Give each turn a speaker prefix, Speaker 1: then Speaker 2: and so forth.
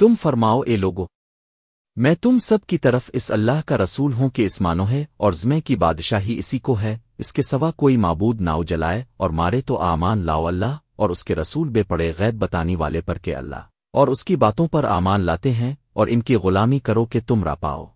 Speaker 1: تم فرماؤ اے لوگو، میں تم سب کی طرف اس اللہ کا رسول ہوں کہ اس مانو ہے اور زمے کی بادشاہی اسی کو ہے، اس کے سوا کوئی معبود ناؤ جلائے اور مارے تو آمان لاؤ اللہ اور اس کے رسول بے پڑے غیب بتانی والے پر کے اللہ، اور اس کی باتوں پر آمان لاتے ہیں اور ان کی غلامی کرو کہ تم را پاؤ۔